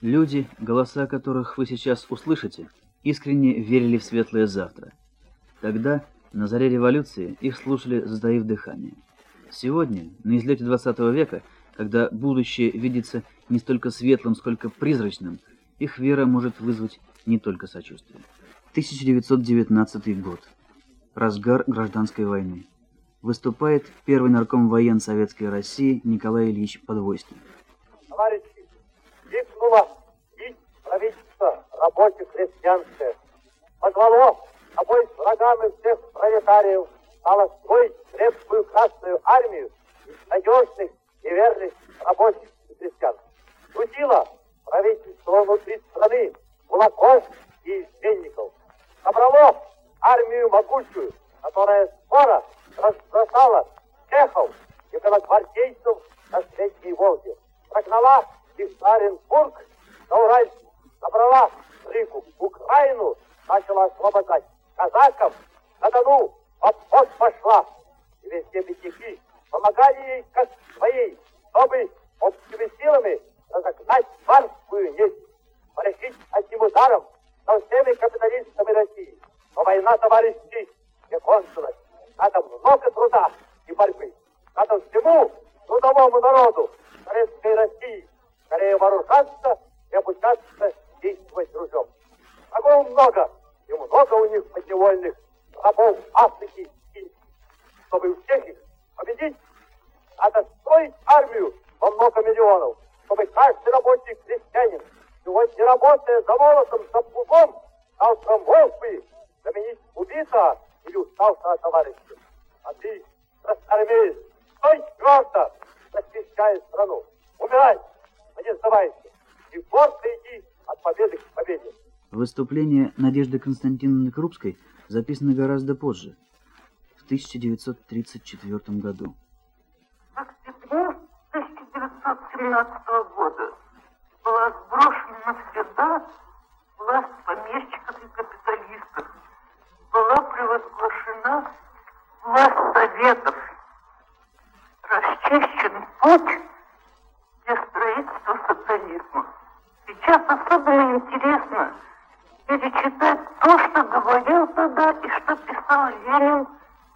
Люди, голоса которых вы сейчас услышите, искренне верили в светлое завтра. Тогда, на заре революции, их слушали, затаив дыхание. Сегодня, на излете 20 века, когда будущее видится не столько светлым, сколько призрачным, их вера может вызвать не только сочувствие. 1919 год. Разгар гражданской войны. Выступает первый нарком воен Советской России Николай Ильич Подвойский. Товарищи, крикнула бить правительство рабочих крестьянское. Главу обоих врагам и всех пролетариев стала строить крепкую красную армию надежных и верных рабочих и крестьян. Крутила правительство внутри страны кулаков и изменников. Собрало армию могучую, которая скоро разбросала чехов и белогвардейцев на Средней Волге. Прогнала Оренбург, на Уральск, набрала Рику, Украину, начала освобождать казаков, на Дону обход пошла. И везде бедняки помогали ей как своей, чтобы общими силами разогнать царскую несть, порешить одним ударом со всеми капиталистами России. Но война, товарищи, не кончилась. Надо много труда и борьбы. Надо всему трудовому народу Советской России вооружаться и обучаться действовать дружом. Врагов много, и много у них подневольных рабов Африки и Чтобы всех их победить, надо строить армию во много миллионов, чтобы каждый рабочий крестьянин, сегодня работая за волосом, за плугом, завтра мог бы заменить убитого или уставшего товарища. А ты, красноармеец, стой твердо, защищая страну. Умирай, а не сдавайся. И гордо иди от победы к победе. Выступление Надежды Константиновны Крупской записано гораздо позже, в 1934 году. В октябре 1917 года была сброшена навсегда власть помещиков и капиталистов. Была провозглашена власть советов. Расчищен путь для строительства социализма. Сейчас особенно интересно перечитать то, что говорил тогда и что писал Ленин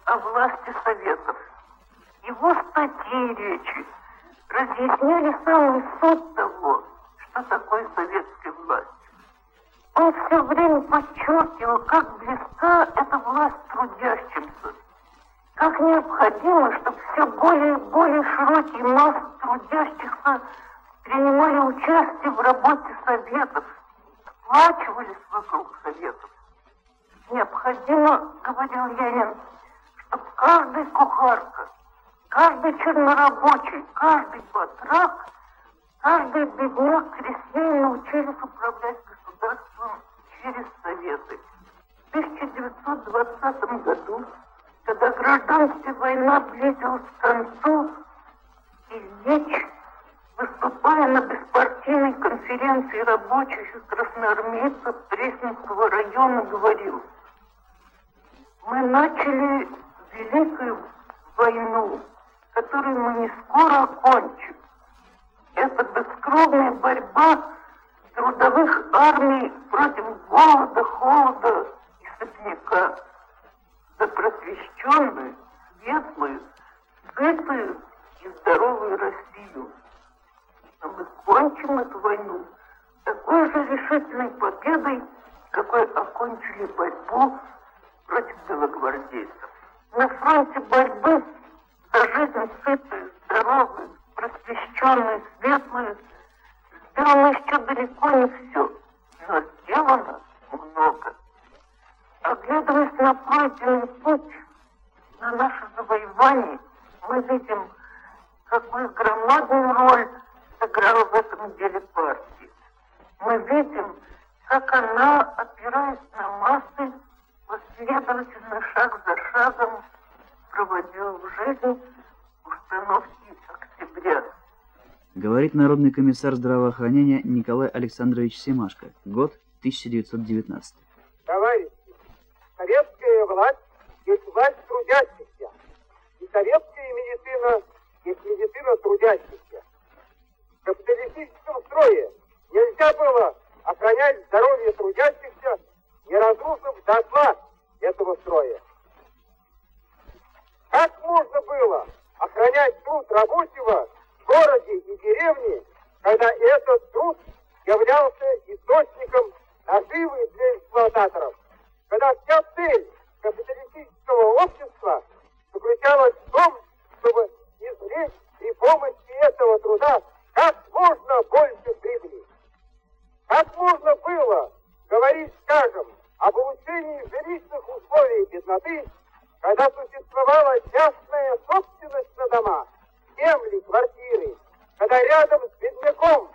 о власти советов. Его статьи и речи разъясняли самый суть того, что такое советская власть. Он все время подчеркивал, как близка эта власть трудящимся, как необходимо, чтобы все более и более широкие массы трудящихся принимали участие в работе советов, сплачивались вокруг советов. Необходимо, говорил Ленин, чтобы каждый кухарка, каждый чернорабочий, каждый батрак, каждый бедняк крестьяне научились управлять государством через советы. В 1920 году, когда гражданская война близилась к концу, Ильич, выступая на беспартийной конференции рабочих и красноармейцев Пресненского района, говорил, мы начали великую войну, которую мы не скоро окончим. Это бескровная борьба трудовых армий против голода, холода и сопняка за просвещенную, светлую, сытую и здоровую Россию. Окончили борьбу против белогвардейцев. На фронте борьбы за жизнь сытую, здоровую, просвещенную, светлую сделано еще далеко не все, но сделано много. Оглядываясь на пройденный путь, на наше завоевание, мы видим, какую громадную роль сыграла в этом деле партия. Мы видим, как она, опираясь на массы, последовательно, шаг за шагом, проводила в жизнь установки октября. Говорит народный комиссар здравоохранения Николай Александрович Семашко. Год 1919. Товарищи, советская власть есть власть трудящихся. И советская медицина есть медицина трудящихся. В капиталистическом строе нельзя нельзя было охранять здоровье трудящихся, не разрушив дотла этого строя? Как можно было охранять труд рабочего в городе и деревне, когда этот труд являлся источником наживы для эксплуататоров, об улучшении жилищных условий бедноты, когда существовала частная собственность на дома, земли, квартиры, когда рядом с бедняком,